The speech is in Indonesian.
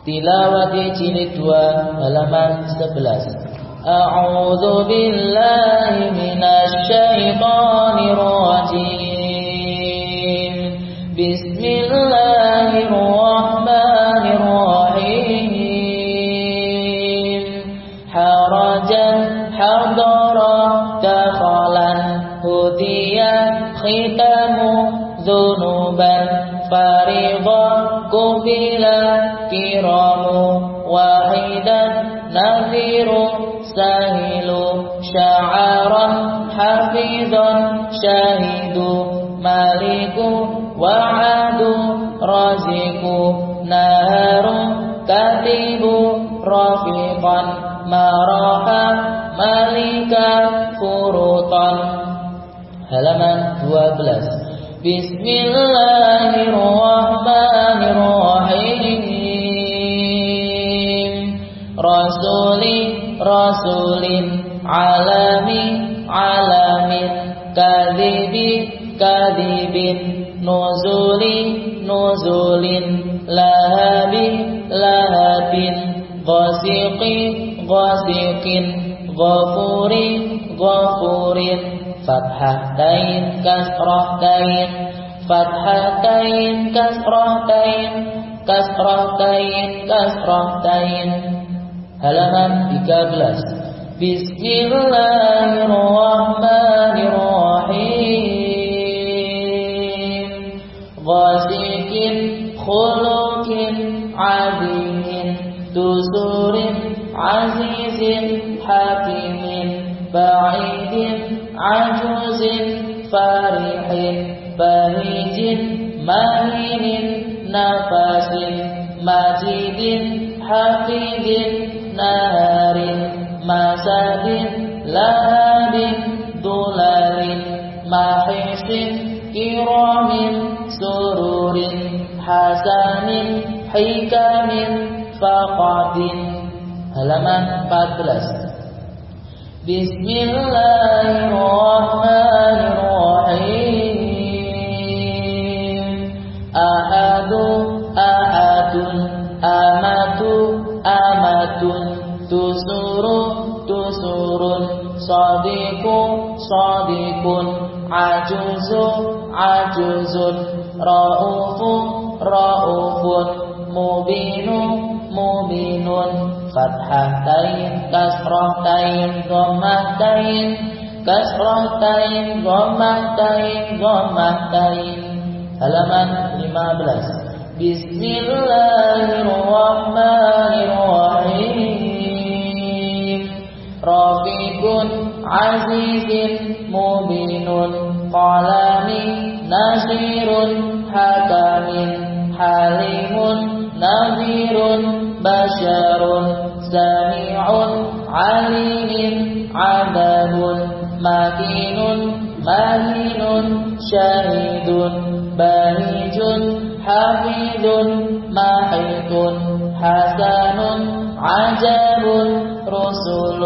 Tilawah jilid 2 halaman 11 A'udzu billahi minasy syaithanir rajim Bismillahirrahmanirrahim Harajan hadara dakhalan hudiya khitamu dzunuban fariḍa kubila kiramu wahidan nadhiru sahilu sya'aran hafizan syahidu maliku wa'adu raziku naharu katibu rafiqan maraha malika furutan halaman 12 Bismillahirrahmanirrahim. Rasuli Rasulin Alami Alamin Kadibi Kadibin Nuzuli Nuzulin Lahabi Lahabin Ghasiqi Ghasiqin Ghafuri Ghafurin فتحتين كسرتين فتحتين كسرتين كسرتين كسرتين. هلمن بكبلس بسم الله الرحمن الرحيم غاسق خلق عظيم دسور عزيز حكيم بعيد عجوز فرح بهيج مهين نفس مجيد حفيظ نهار مسد لهب دولار محيص كرام سرور حسن حكم فقد halaman 14 Bismillahirrahmanirrahim. Ahadu ahadun amatu amatun. Tusuru tusurun. Sadiku sadikun. Ajuzu ajuzun. Raufu raufun. Mubinun Fathatain, kasratain, dhammatain, kasratain, dhammatain, dhammatain. Halaman 15. Bismillahirrahmanirrahim. Rafiqun azizin mubinun qalami nasirun hakamin halimun نظير بشر سميع عليم عذاب مكين مهين شهيد بهيج حفيظ محيط حسن عجب رسل